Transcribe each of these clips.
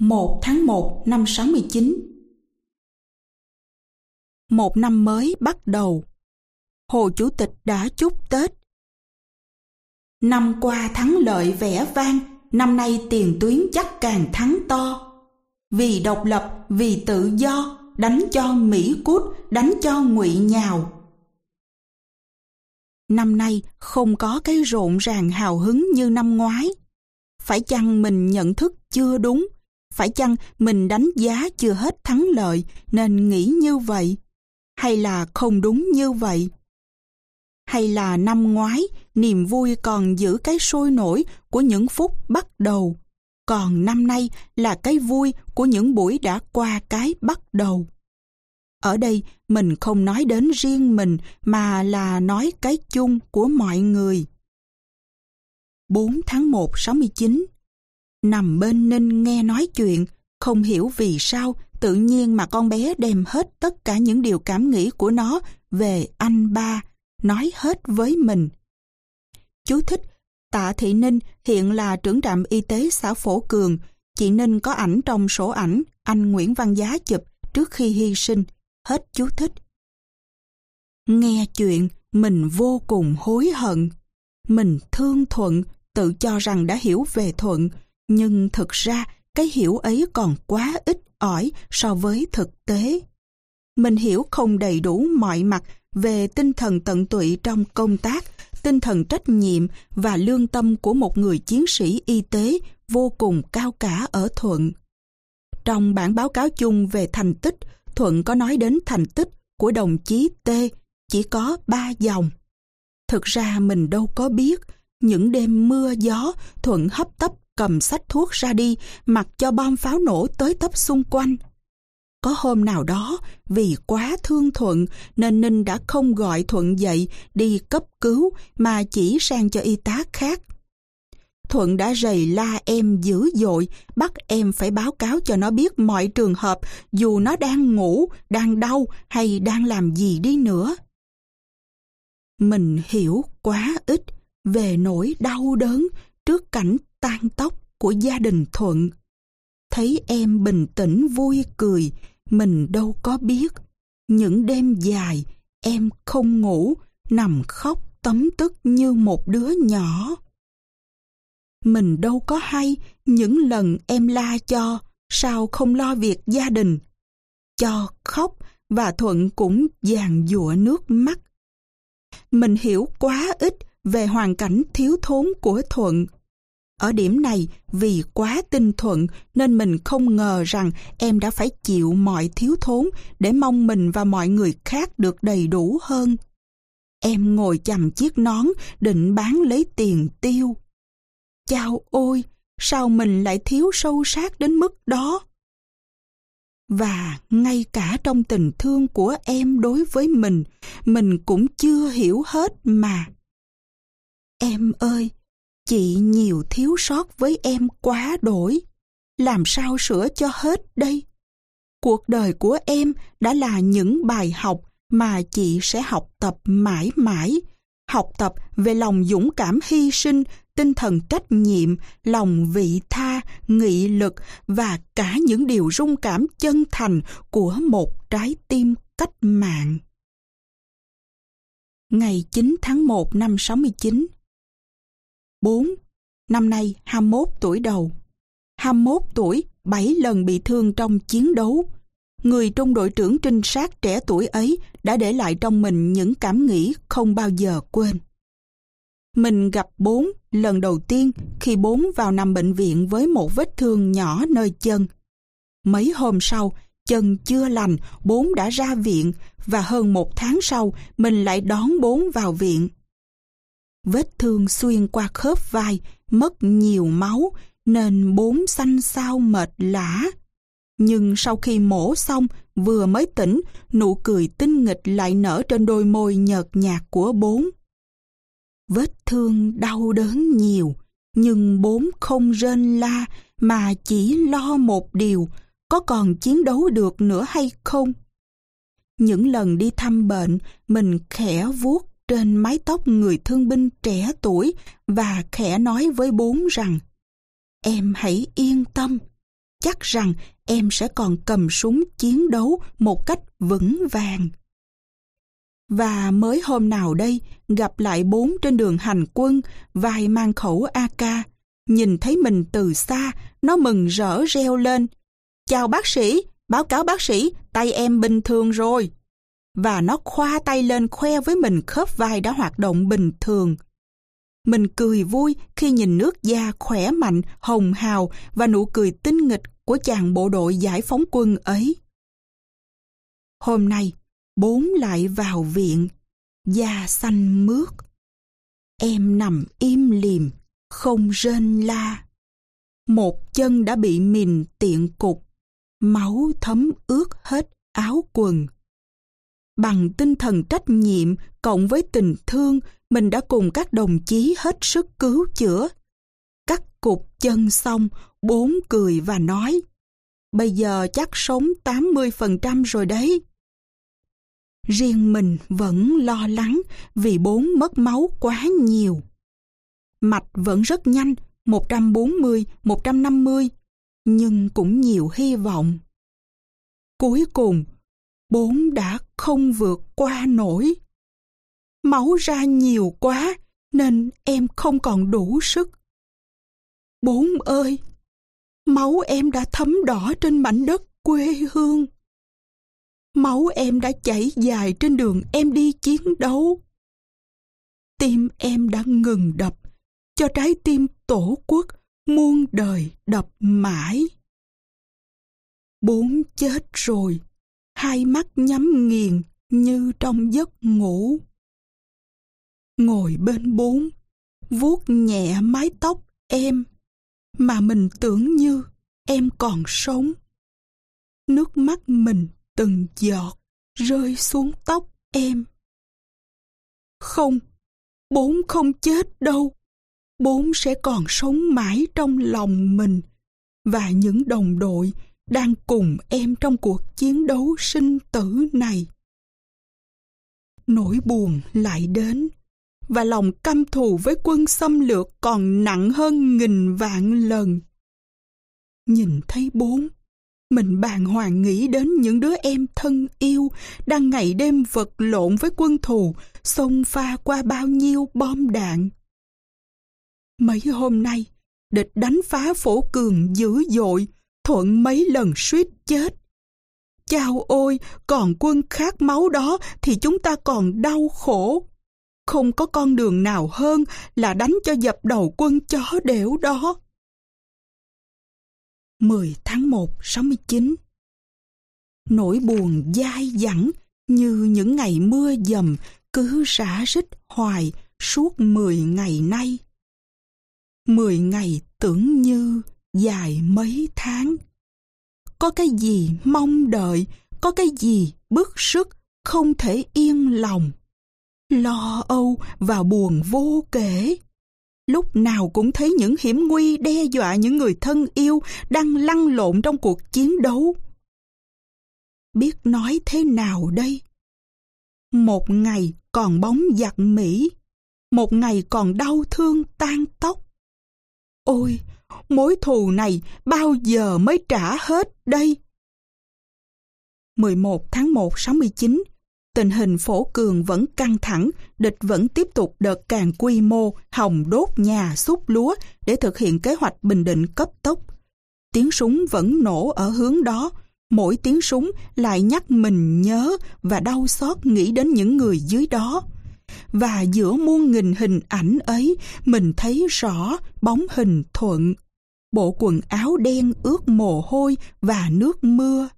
1 tháng 1 năm 69 Một năm mới bắt đầu. Hồ Chủ tịch đã chúc Tết. Năm qua thắng lợi vẻ vang, năm nay tiền tuyến chắc càng thắng to. Vì độc lập, vì tự do, đánh cho Mỹ cút, đánh cho ngụy nhào. Năm nay không có cái rộn ràng hào hứng như năm ngoái. Phải chăng mình nhận thức chưa đúng? Phải chăng mình đánh giá chưa hết thắng lợi nên nghĩ như vậy? Hay là không đúng như vậy? Hay là năm ngoái niềm vui còn giữ cái sôi nổi của những phút bắt đầu, còn năm nay là cái vui của những buổi đã qua cái bắt đầu. Ở đây mình không nói đến riêng mình mà là nói cái chung của mọi người. 4 tháng 1 69 Nằm bên Ninh nghe nói chuyện, không hiểu vì sao tự nhiên mà con bé đem hết tất cả những điều cảm nghĩ của nó về anh ba, nói hết với mình. Chú thích, Tạ Thị Ninh hiện là trưởng trạm y tế xã Phổ Cường. Chị Ninh có ảnh trong sổ ảnh anh Nguyễn Văn Giá chụp trước khi hy sinh. Hết chú thích. Nghe chuyện, mình vô cùng hối hận. Mình thương Thuận, tự cho rằng đã hiểu về Thuận, nhưng thực ra cái hiểu ấy còn quá ít ỏi so với thực tế. Mình hiểu không đầy đủ mọi mặt về tinh thần tận tụy trong công tác, tinh thần trách nhiệm và lương tâm của một người chiến sĩ y tế vô cùng cao cả ở Thuận. Trong bản báo cáo chung về thành tích, Thuận có nói đến thành tích của đồng chí T chỉ có ba dòng. Thực ra mình đâu có biết, những đêm mưa gió Thuận hấp tấp cầm sách thuốc ra đi, mặc cho bom pháo nổ tới tấp xung quanh. Có hôm nào đó, vì quá thương Thuận nên Ninh đã không gọi Thuận dậy đi cấp cứu mà chỉ sang cho y tá khác. Thuận đã rầy la em dữ dội, bắt em phải báo cáo cho nó biết mọi trường hợp dù nó đang ngủ, đang đau hay đang làm gì đi nữa. Mình hiểu quá ít về nỗi đau đớn trước cảnh tan tóc của gia đình Thuận. Thấy em bình tĩnh vui cười, mình đâu có biết. Những đêm dài, em không ngủ, nằm khóc tấm tức như một đứa nhỏ. Mình đâu có hay những lần em la cho, sao không lo việc gia đình. Cho khóc và Thuận cũng dàn dụa nước mắt. Mình hiểu quá ít về hoàn cảnh thiếu thốn của Thuận. Ở điểm này, vì quá tinh thuận nên mình không ngờ rằng em đã phải chịu mọi thiếu thốn để mong mình và mọi người khác được đầy đủ hơn. Em ngồi chầm chiếc nón định bán lấy tiền tiêu. Chao ôi, sao mình lại thiếu sâu sát đến mức đó? Và ngay cả trong tình thương của em đối với mình, mình cũng chưa hiểu hết mà. Em ơi, chị nhiều thiếu sót với em quá đổi. Làm sao sửa cho hết đây? Cuộc đời của em đã là những bài học mà chị sẽ học tập mãi mãi. Học tập về lòng dũng cảm hy sinh, tinh thần trách nhiệm, lòng vị tha, nghị lực và cả những điều rung cảm chân thành của một trái tim cách mạng. Ngày 9 tháng 1 năm 69 4. Năm nay 21 tuổi đầu. 21 tuổi, 7 lần bị thương trong chiến đấu. Người trung đội trưởng trinh sát trẻ tuổi ấy đã để lại trong mình những cảm nghĩ không bao giờ quên. Mình gặp bốn lần đầu tiên khi bốn vào nằm bệnh viện với một vết thương nhỏ nơi chân. Mấy hôm sau, chân chưa lành, bốn đã ra viện và hơn một tháng sau mình lại đón bốn vào viện. Vết thương xuyên qua khớp vai, mất nhiều máu nên bốn xanh xao mệt lã. Nhưng sau khi mổ xong, vừa mới tỉnh, nụ cười tinh nghịch lại nở trên đôi môi nhợt nhạt của bốn. Vết thương đau đớn nhiều, nhưng bốn không rên la mà chỉ lo một điều, có còn chiến đấu được nữa hay không? Những lần đi thăm bệnh, mình khẽ vuốt trên mái tóc người thương binh trẻ tuổi và khẽ nói với bốn rằng Em hãy yên tâm, chắc rằng em sẽ còn cầm súng chiến đấu một cách vững vàng. Và mới hôm nào đây, gặp lại bốn trên đường hành quân, vài mang khẩu AK. Nhìn thấy mình từ xa, nó mừng rỡ reo lên. Chào bác sĩ, báo cáo bác sĩ, tay em bình thường rồi. Và nó khoa tay lên khoe với mình khớp vai đã hoạt động bình thường. Mình cười vui khi nhìn nước da khỏe mạnh, hồng hào và nụ cười tinh nghịch của chàng bộ đội giải phóng quân ấy. Hôm nay, bốn lại vào viện, da xanh mướt. Em nằm im lìm, không rên la. Một chân đã bị mìn tiện cục, máu thấm ướt hết áo quần. Bằng tinh thần trách nhiệm cộng với tình thương, mình đã cùng các đồng chí hết sức cứu chữa. Cắt cục chân xong, bốn cười và nói, bây giờ chắc sống 80% rồi đấy. Riêng mình vẫn lo lắng vì bốn mất máu quá nhiều. Mạch vẫn rất nhanh, 140, 150, nhưng cũng nhiều hy vọng. Cuối cùng, bốn đã không vượt qua nổi. Máu ra nhiều quá nên em không còn đủ sức. Bốn ơi, máu em đã thấm đỏ trên mảnh đất quê hương. Máu em đã chảy dài trên đường em đi chiến đấu. Tim em đã ngừng đập, cho trái tim tổ quốc muôn đời đập mãi. Bốn chết rồi, hai mắt nhắm nghiền như trong giấc ngủ. Ngồi bên bốn, vuốt nhẹ mái tóc em, mà mình tưởng như em còn sống. Nước mắt mình từng giọt rơi xuống tóc em. Không, bốn không chết đâu. Bốn sẽ còn sống mãi trong lòng mình và những đồng đội đang cùng em trong cuộc chiến đấu sinh tử này. Nỗi buồn lại đến và lòng căm thù với quân xâm lược còn nặng hơn nghìn vạn lần. Nhìn thấy bốn, mình bàng hoàng nghĩ đến những đứa em thân yêu đang ngày đêm vật lộn với quân thù, xông pha qua bao nhiêu bom đạn. Mấy hôm nay, địch đánh phá phổ cường dữ dội, thuận mấy lần suýt chết. Chao ôi, còn quân khát máu đó thì chúng ta còn đau khổ. Không có con đường nào hơn là đánh cho dập đầu quân chó đẻo đó. 10 tháng 1 69 Nỗi buồn dai dẳng như những ngày mưa dầm cứ rã rít hoài suốt 10 ngày nay. 10 ngày tưởng như dài mấy tháng. Có cái gì mong đợi, có cái gì bức sức, không thể yên lòng. Lo âu và buồn vô kể lúc nào cũng thấy những hiểm nguy đe dọa những người thân yêu đang lăn lộn trong cuộc chiến đấu. Biết nói thế nào đây? Một ngày còn bóng giặc Mỹ, một ngày còn đau thương tan tóc. Ôi, mối thù này bao giờ mới trả hết đây? 11 tháng 1 69 tình hình phổ cường vẫn căng thẳng, địch vẫn tiếp tục đợt càng quy mô, hòng đốt nhà, xúc lúa để thực hiện kế hoạch bình định cấp tốc. Tiếng súng vẫn nổ ở hướng đó, mỗi tiếng súng lại nhắc mình nhớ và đau xót nghĩ đến những người dưới đó. Và giữa muôn nghìn hình ảnh ấy, mình thấy rõ bóng hình thuận. Bộ quần áo đen ướt mồ hôi và nước mưa.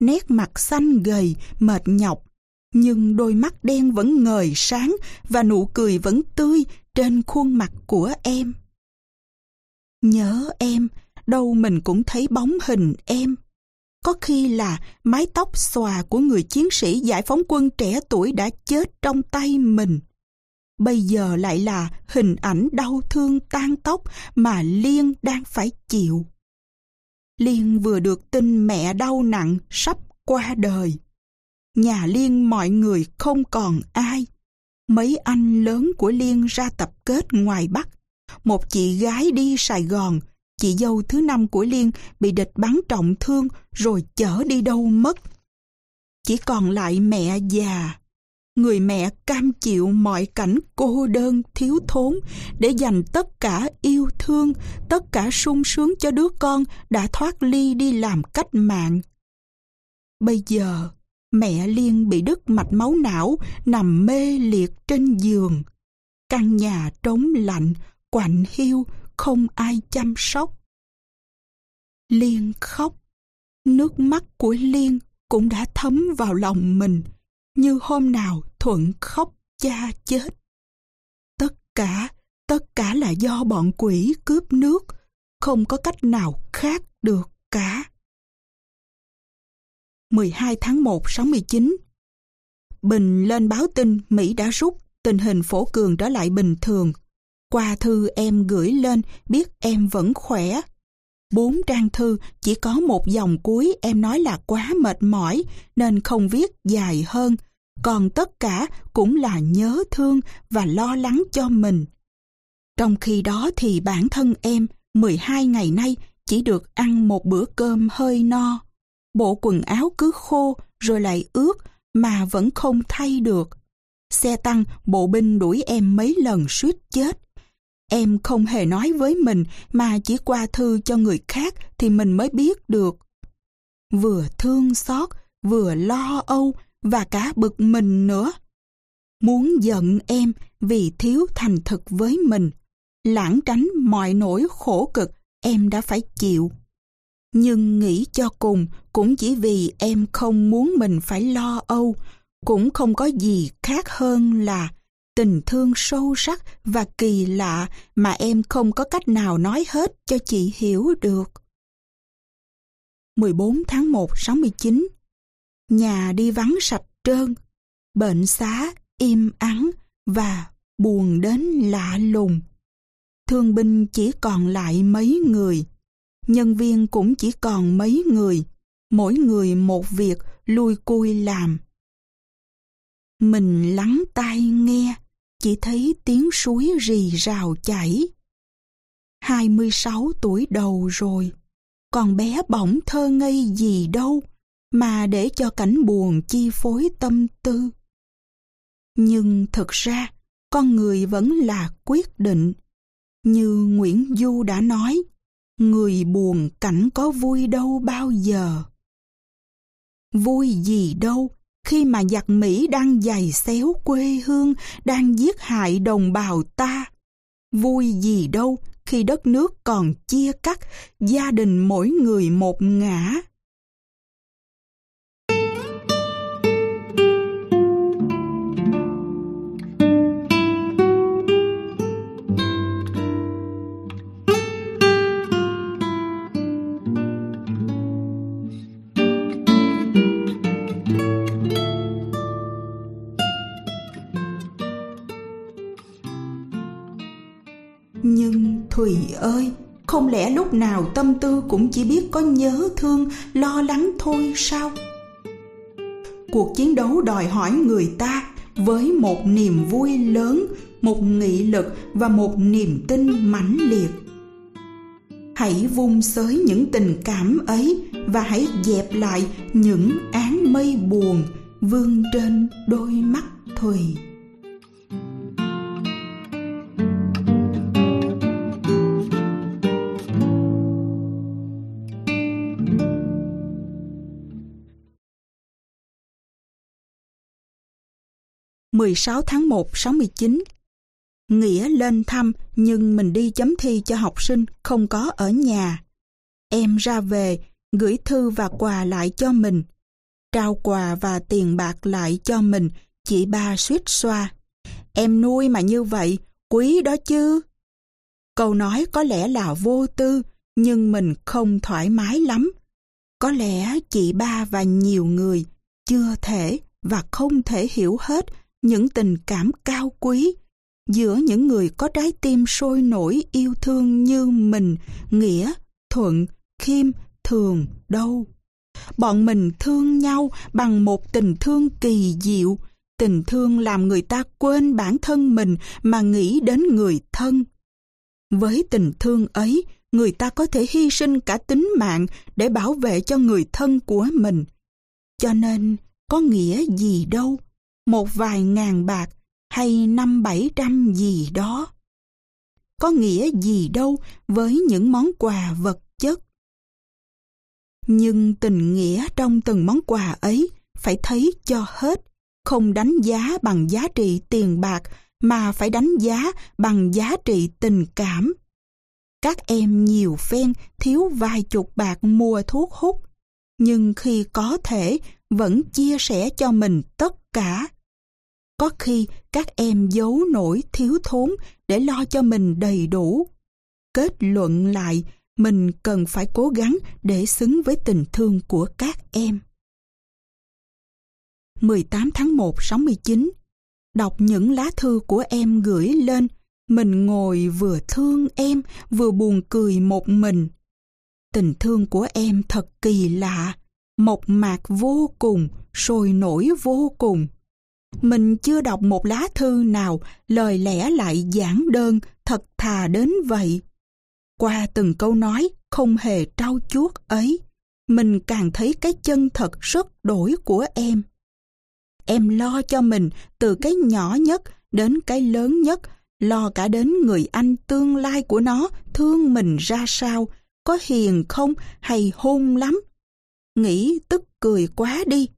Nét mặt xanh gầy, mệt nhọc nhưng đôi mắt đen vẫn ngời sáng và nụ cười vẫn tươi trên khuôn mặt của em. Nhớ em, đâu mình cũng thấy bóng hình em. Có khi là mái tóc xòa của người chiến sĩ giải phóng quân trẻ tuổi đã chết trong tay mình. Bây giờ lại là hình ảnh đau thương tan tóc mà Liên đang phải chịu. Liên vừa được tin mẹ đau nặng sắp qua đời nhà Liên mọi người không còn ai. Mấy anh lớn của Liên ra tập kết ngoài Bắc. Một chị gái đi Sài Gòn, chị dâu thứ năm của Liên bị địch bắn trọng thương rồi chở đi đâu mất. Chỉ còn lại mẹ già. Người mẹ cam chịu mọi cảnh cô đơn, thiếu thốn để dành tất cả yêu thương, tất cả sung sướng cho đứa con đã thoát ly đi làm cách mạng. Bây giờ, mẹ Liên bị đứt mạch máu não, nằm mê liệt trên giường. Căn nhà trống lạnh, quạnh hiu, không ai chăm sóc. Liên khóc. Nước mắt của Liên cũng đã thấm vào lòng mình, như hôm nào Thuận khóc cha chết. Tất cả, tất cả là do bọn quỷ cướp nước, không có cách nào khác được cả. 12 tháng 1 69 Bình lên báo tin Mỹ đã rút, tình hình phổ cường trở lại bình thường. Qua thư em gửi lên, biết em vẫn khỏe. Bốn trang thư, chỉ có một dòng cuối, em nói là quá mệt mỏi, nên không viết dài hơn. Còn tất cả cũng là nhớ thương và lo lắng cho mình. Trong khi đó thì bản thân em 12 ngày nay, chỉ được ăn một bữa cơm hơi no. Bộ quần áo cứ khô, rồi lại ướt, mà vẫn không thay được. Xe tăng, bộ binh đuổi em mấy lần suýt chết. Em không hề nói với mình mà chỉ qua thư cho người khác thì mình mới biết được. Vừa thương xót, vừa lo âu và cả bực mình nữa. Muốn giận em vì thiếu thành thực với mình, lãng tránh mọi nỗi khổ cực em đã phải chịu. Nhưng nghĩ cho cùng cũng chỉ vì em không muốn mình phải lo âu, cũng không có gì khác hơn là tình thương sâu sắc và kỳ lạ mà em không có cách nào nói hết cho chị hiểu được. 14 tháng 1 69 Nhà đi vắng sạch trơn, bệnh xá im ắng và buồn đến lạ lùng. Thương binh chỉ còn lại mấy người, nhân viên cũng chỉ còn mấy người, mỗi người một việc lui cui làm. Mình lắng tai nghe, chỉ thấy tiếng suối rì rào chảy. 26 tuổi đầu rồi, còn bé bỏng thơ ngây gì đâu mà để cho cảnh buồn chi phối tâm tư. Nhưng thực ra, con người vẫn là quyết định. Như Nguyễn Du đã nói, người buồn cảnh có vui đâu bao giờ. Vui gì đâu khi mà giặc Mỹ đang giày xéo quê hương, đang giết hại đồng bào ta. Vui gì đâu khi đất nước còn chia cắt, gia đình mỗi người một ngã. Người ơi, không lẽ lúc nào tâm tư cũng chỉ biết có nhớ thương, lo lắng thôi sao? Cuộc chiến đấu đòi hỏi người ta với một niềm vui lớn, một nghị lực và một niềm tin mãnh liệt. Hãy vung xới những tình cảm ấy và hãy dẹp lại những án mây buồn vương trên đôi mắt Thùy. 16 tháng 1 69 Nghĩa lên thăm nhưng mình đi chấm thi cho học sinh không có ở nhà. Em ra về, gửi thư và quà lại cho mình. Trao quà và tiền bạc lại cho mình, chị ba suýt xoa. Em nuôi mà như vậy, quý đó chứ. Câu nói có lẽ là vô tư, nhưng mình không thoải mái lắm. Có lẽ chị ba và nhiều người chưa thể và không thể hiểu hết những tình cảm cao quý giữa những người có trái tim sôi nổi yêu thương như mình, Nghĩa, Thuận, Khiêm, Thường, đâu. Bọn mình thương nhau bằng một tình thương kỳ diệu, tình thương làm người ta quên bản thân mình mà nghĩ đến người thân. Với tình thương ấy, người ta có thể hy sinh cả tính mạng để bảo vệ cho người thân của mình. Cho nên, có nghĩa gì đâu, một vài ngàn bạc hay năm bảy trăm gì đó. Có nghĩa gì đâu với những món quà vật chất. Nhưng tình nghĩa trong từng món quà ấy phải thấy cho hết, không đánh giá bằng giá trị tiền bạc mà phải đánh giá bằng giá trị tình cảm. Các em nhiều phen thiếu vài chục bạc mua thuốc hút, nhưng khi có thể vẫn chia sẻ cho mình tất cả. Có khi các em giấu nổi thiếu thốn để lo cho mình đầy đủ. Kết luận lại, mình cần phải cố gắng để xứng với tình thương của các em. 18 tháng 1 69 Đọc những lá thư của em gửi lên, mình ngồi vừa thương em, vừa buồn cười một mình. Tình thương của em thật kỳ lạ, mộc mạc vô cùng, sôi nổi vô cùng. Mình chưa đọc một lá thư nào lời lẽ lại giản đơn, thật thà đến vậy. Qua từng câu nói không hề trau chuốt ấy, mình càng thấy cái chân thật rất đổi của em. Em lo cho mình từ cái nhỏ nhất đến cái lớn nhất, lo cả đến người anh tương lai của nó thương mình ra sao, có hiền không hay hôn lắm. Nghĩ tức cười quá đi.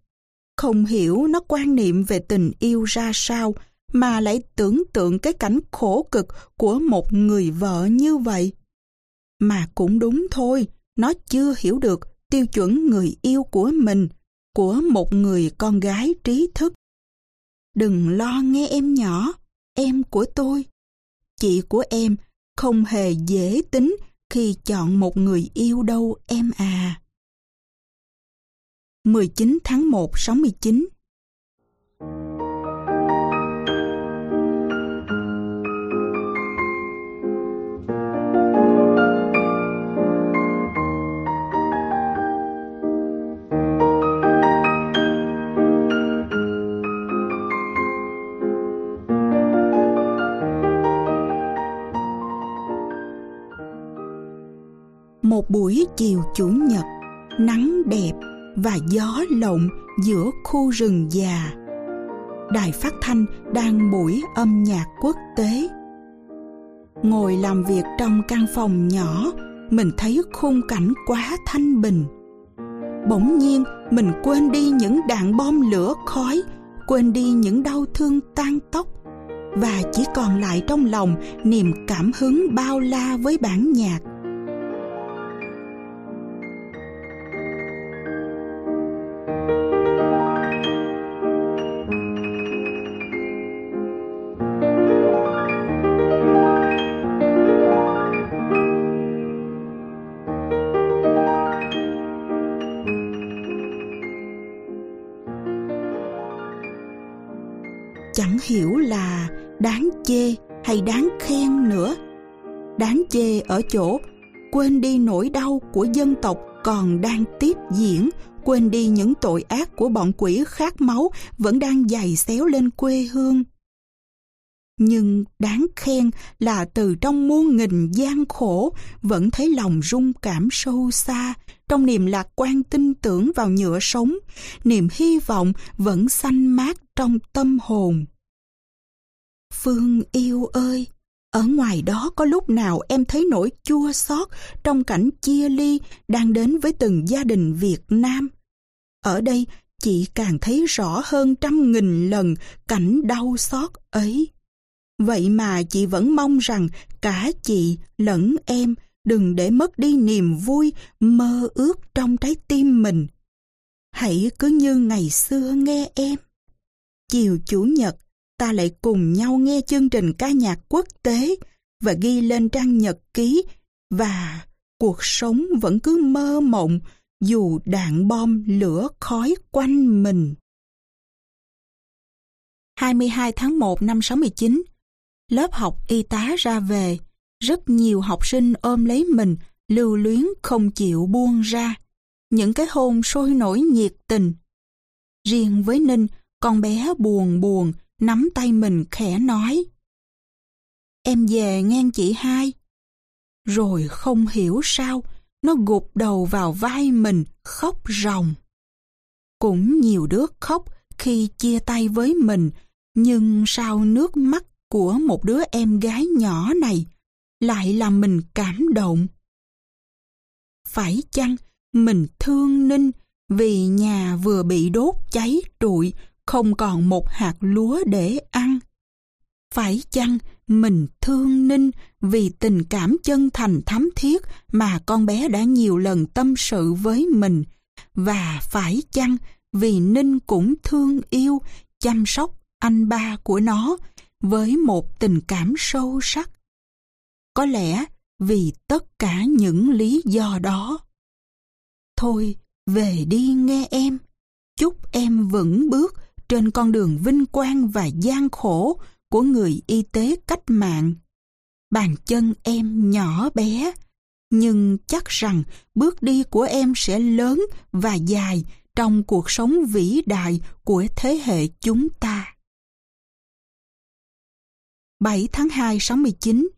Không hiểu nó quan niệm về tình yêu ra sao, mà lại tưởng tượng cái cảnh khổ cực của một người vợ như vậy. Mà cũng đúng thôi, nó chưa hiểu được tiêu chuẩn người yêu của mình, của một người con gái trí thức. Đừng lo nghe em nhỏ, em của tôi. Chị của em không hề dễ tính khi chọn một người yêu đâu em à. 19 tháng 1 69 Một buổi chiều chủ nhật, nắng đẹp và gió lộng giữa khu rừng già. Đài phát thanh đang buổi âm nhạc quốc tế. Ngồi làm việc trong căn phòng nhỏ, mình thấy khung cảnh quá thanh bình. Bỗng nhiên mình quên đi những đạn bom lửa khói, quên đi những đau thương tan tóc và chỉ còn lại trong lòng niềm cảm hứng bao la với bản nhạc chẳng hiểu là đáng chê hay đáng khen nữa. Đáng chê ở chỗ quên đi nỗi đau của dân tộc còn đang tiếp diễn, quên đi những tội ác của bọn quỷ khát máu vẫn đang dày xéo lên quê hương. Nhưng đáng khen là từ trong muôn nghìn gian khổ vẫn thấy lòng rung cảm sâu xa trong niềm lạc quan tin tưởng vào nhựa sống, niềm hy vọng vẫn xanh mát trong tâm hồn. Phương yêu ơi, ở ngoài đó có lúc nào em thấy nỗi chua xót trong cảnh chia ly đang đến với từng gia đình Việt Nam? Ở đây, chị càng thấy rõ hơn trăm nghìn lần cảnh đau xót ấy. Vậy mà chị vẫn mong rằng cả chị lẫn em đừng để mất đi niềm vui mơ ước trong trái tim mình. Hãy cứ như ngày xưa nghe em. Chiều Chủ nhật, ta lại cùng nhau nghe chương trình ca nhạc quốc tế và ghi lên trang nhật ký và cuộc sống vẫn cứ mơ mộng dù đạn bom lửa khói quanh mình. 22 tháng 1 năm 69 Lớp học y tá ra về, rất nhiều học sinh ôm lấy mình, lưu luyến không chịu buông ra. Những cái hôn sôi nổi nhiệt tình. Riêng với Ninh, con bé buồn buồn, nắm tay mình khẽ nói. Em về ngang chị hai. Rồi không hiểu sao, nó gục đầu vào vai mình khóc ròng. Cũng nhiều đứa khóc khi chia tay với mình, nhưng sao nước mắt của một đứa em gái nhỏ này lại làm mình cảm động? Phải chăng mình thương Ninh vì nhà vừa bị đốt cháy trụi, không còn một hạt lúa để ăn? Phải chăng mình thương Ninh vì tình cảm chân thành thắm thiết mà con bé đã nhiều lần tâm sự với mình? Và phải chăng vì Ninh cũng thương yêu, chăm sóc anh ba của nó với một tình cảm sâu sắc? Có lẽ vì tất cả những lý do đó. Thôi, về đi nghe em. Chúc em vững bước trên con đường vinh quang và gian khổ của người y tế cách mạng. Bàn chân em nhỏ bé, nhưng chắc rằng bước đi của em sẽ lớn và dài trong cuộc sống vĩ đại của thế hệ chúng ta. 7 tháng 2 69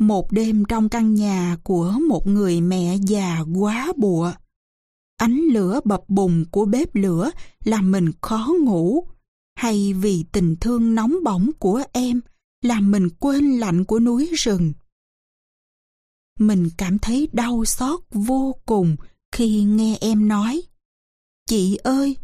Một đêm trong căn nhà của một người mẹ già quá bụa. Ánh lửa bập bùng của bếp lửa làm mình khó ngủ hay vì tình thương nóng bỏng của em làm mình quên lạnh của núi rừng. Mình cảm thấy đau xót vô cùng khi nghe em nói Chị ơi,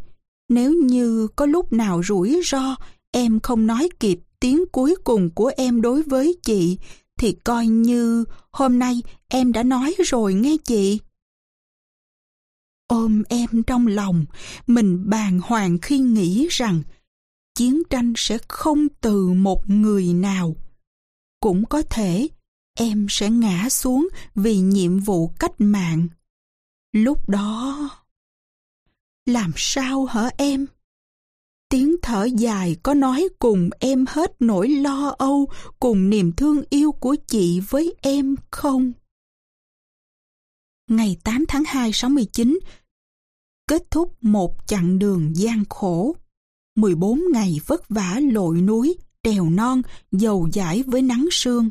nếu như có lúc nào rủi ro em không nói kịp tiếng cuối cùng của em đối với chị thì coi như hôm nay em đã nói rồi nghe chị. Ôm em trong lòng, mình bàng hoàng khi nghĩ rằng chiến tranh sẽ không từ một người nào. Cũng có thể em sẽ ngã xuống vì nhiệm vụ cách mạng. Lúc đó... Làm sao hả em? Tiếng thở dài có nói cùng em hết nỗi lo âu, cùng niềm thương yêu của chị với em không? Ngày 8 tháng 2 69, kết thúc một chặng đường gian khổ. 14 ngày vất vả lội núi, trèo non, dầu dãi với nắng sương.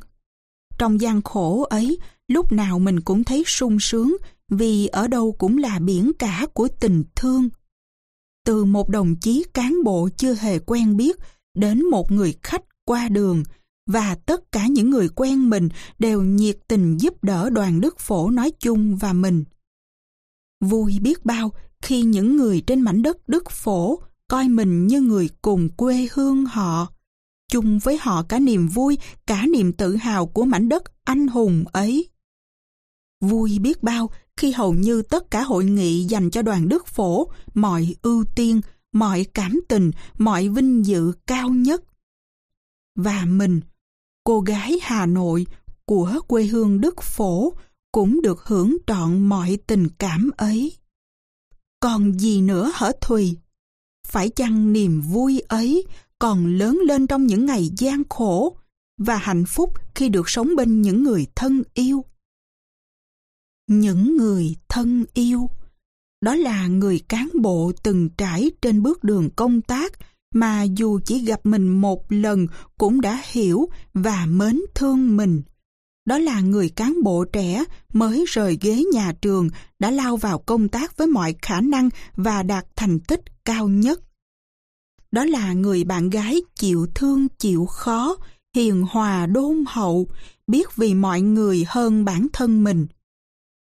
Trong gian khổ ấy, lúc nào mình cũng thấy sung sướng vì ở đâu cũng là biển cả của tình thương. Từ một đồng chí cán bộ chưa hề quen biết đến một người khách qua đường và tất cả những người quen mình đều nhiệt tình giúp đỡ đoàn Đức Phổ nói chung và mình. Vui biết bao khi những người trên mảnh đất Đức Phổ coi mình như người cùng quê hương họ, chung với họ cả niềm vui, cả niềm tự hào của mảnh đất anh hùng ấy. Vui biết bao khi hầu như tất cả hội nghị dành cho đoàn Đức Phổ, mọi ưu tiên, mọi cảm tình, mọi vinh dự cao nhất. Và mình, cô gái Hà Nội của quê hương Đức Phổ cũng được hưởng trọn mọi tình cảm ấy. Còn gì nữa hở Thùy? Phải chăng niềm vui ấy còn lớn lên trong những ngày gian khổ và hạnh phúc khi được sống bên những người thân yêu? Những người thân yêu, đó là người cán bộ từng trải trên bước đường công tác mà dù chỉ gặp mình một lần cũng đã hiểu và mến thương mình. Đó là người cán bộ trẻ mới rời ghế nhà trường đã lao vào công tác với mọi khả năng và đạt thành tích cao nhất. Đó là người bạn gái chịu thương chịu khó, hiền hòa đôn hậu, biết vì mọi người hơn bản thân mình.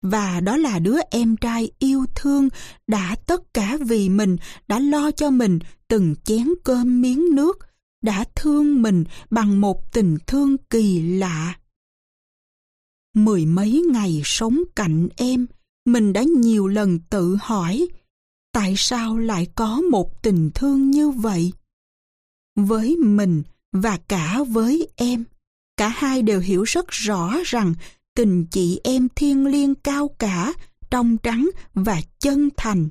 Và đó là đứa em trai yêu thương đã tất cả vì mình, đã lo cho mình từng chén cơm miếng nước, đã thương mình bằng một tình thương kỳ lạ. Mười mấy ngày sống cạnh em, mình đã nhiều lần tự hỏi tại sao lại có một tình thương như vậy? Với mình và cả với em, cả hai đều hiểu rất rõ rằng tình chị em thiên liêng cao cả, trong trắng và chân thành.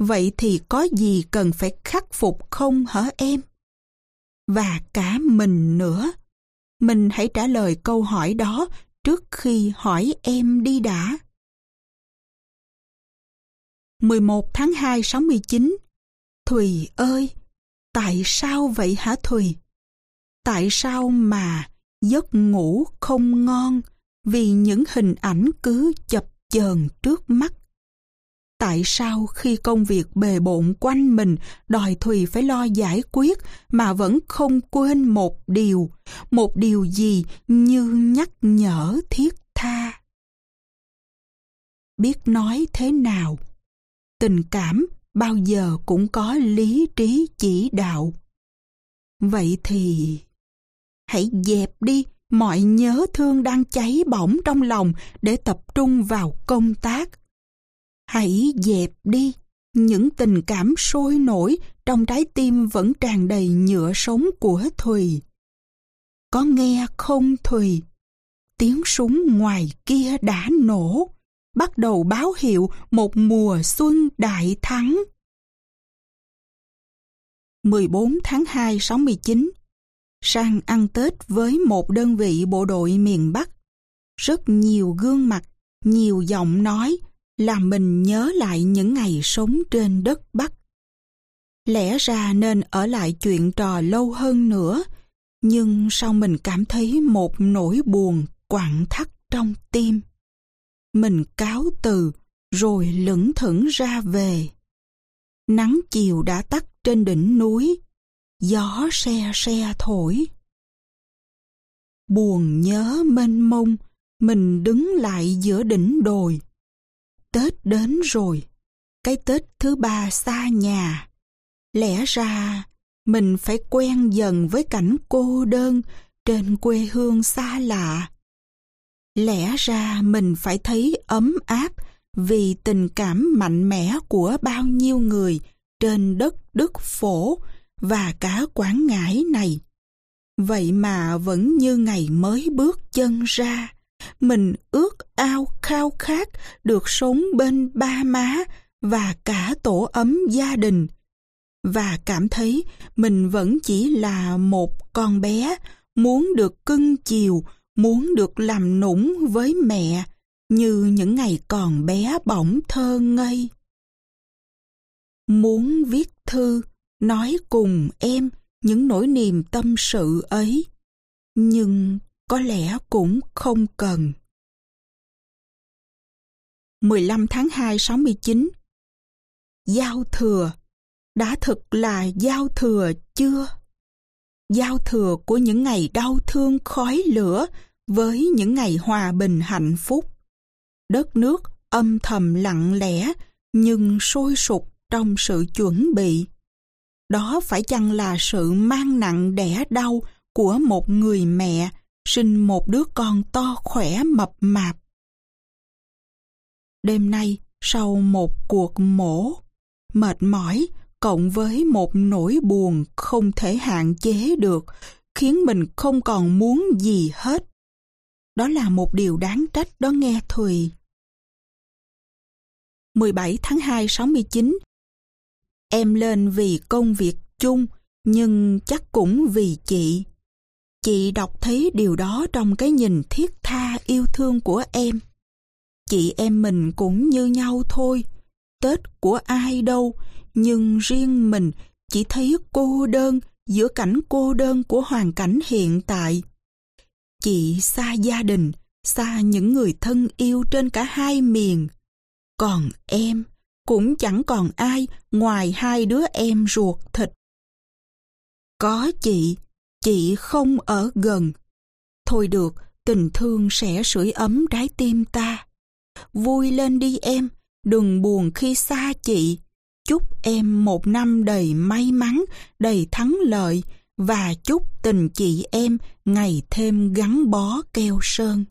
Vậy thì có gì cần phải khắc phục không hả em? Và cả mình nữa. Mình hãy trả lời câu hỏi đó trước khi hỏi em đi đã. 11 tháng 2 69 Thùy ơi, tại sao vậy hả Thùy? Tại sao mà giấc ngủ không ngon vì những hình ảnh cứ chập chờn trước mắt. Tại sao khi công việc bề bộn quanh mình đòi Thùy phải lo giải quyết mà vẫn không quên một điều, một điều gì như nhắc nhở thiết tha? Biết nói thế nào? Tình cảm bao giờ cũng có lý trí chỉ đạo. Vậy thì hãy dẹp đi mọi nhớ thương đang cháy bỏng trong lòng để tập trung vào công tác. Hãy dẹp đi những tình cảm sôi nổi trong trái tim vẫn tràn đầy nhựa sống của Thùy. Có nghe không Thùy? Tiếng súng ngoài kia đã nổ, bắt đầu báo hiệu một mùa xuân đại thắng. 14 tháng 2 69 sang ăn Tết với một đơn vị bộ đội miền Bắc. Rất nhiều gương mặt, nhiều giọng nói làm mình nhớ lại những ngày sống trên đất Bắc. Lẽ ra nên ở lại chuyện trò lâu hơn nữa, nhưng sao mình cảm thấy một nỗi buồn quặn thắt trong tim. Mình cáo từ, rồi lững thững ra về. Nắng chiều đã tắt trên đỉnh núi, gió xe xe thổi. Buồn nhớ mênh mông, mình đứng lại giữa đỉnh đồi. Tết đến rồi, cái Tết thứ ba xa nhà. Lẽ ra mình phải quen dần với cảnh cô đơn trên quê hương xa lạ. Lẽ ra mình phải thấy ấm áp vì tình cảm mạnh mẽ của bao nhiêu người trên đất Đức Phổ và cả Quảng Ngãi này. Vậy mà vẫn như ngày mới bước chân ra, mình ước ao khao khát được sống bên ba má và cả tổ ấm gia đình. Và cảm thấy mình vẫn chỉ là một con bé muốn được cưng chiều, muốn được làm nũng với mẹ như những ngày còn bé bỏng thơ ngây. Muốn viết thư, nói cùng em những nỗi niềm tâm sự ấy, nhưng có lẽ cũng không cần. 15 tháng 2 69 Giao thừa Đã thực là giao thừa chưa? Giao thừa của những ngày đau thương khói lửa với những ngày hòa bình hạnh phúc. Đất nước âm thầm lặng lẽ nhưng sôi sục trong sự chuẩn bị. Đó phải chăng là sự mang nặng đẻ đau của một người mẹ sinh một đứa con to khỏe mập mạp. Đêm nay, sau một cuộc mổ, mệt mỏi cộng với một nỗi buồn không thể hạn chế được, khiến mình không còn muốn gì hết. Đó là một điều đáng trách đó nghe Thùy. 17 tháng 2 69 Em lên vì công việc chung, nhưng chắc cũng vì chị. Chị đọc thấy điều đó trong cái nhìn thiết tha yêu thương của em. Chị em mình cũng như nhau thôi. Tết của ai đâu, nhưng riêng mình chỉ thấy cô đơn giữa cảnh cô đơn của hoàn cảnh hiện tại. Chị xa gia đình, xa những người thân yêu trên cả hai miền. Còn em cũng chẳng còn ai ngoài hai đứa em ruột thịt. Có chị, chị không ở gần. Thôi được, tình thương sẽ sưởi ấm trái tim ta. Vui lên đi em, đừng buồn khi xa chị. Chúc em một năm đầy may mắn, đầy thắng lợi và chúc tình chị em ngày thêm gắn bó keo sơn.